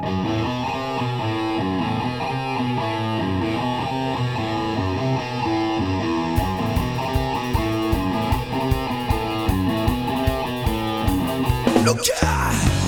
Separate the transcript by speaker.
Speaker 1: Look out!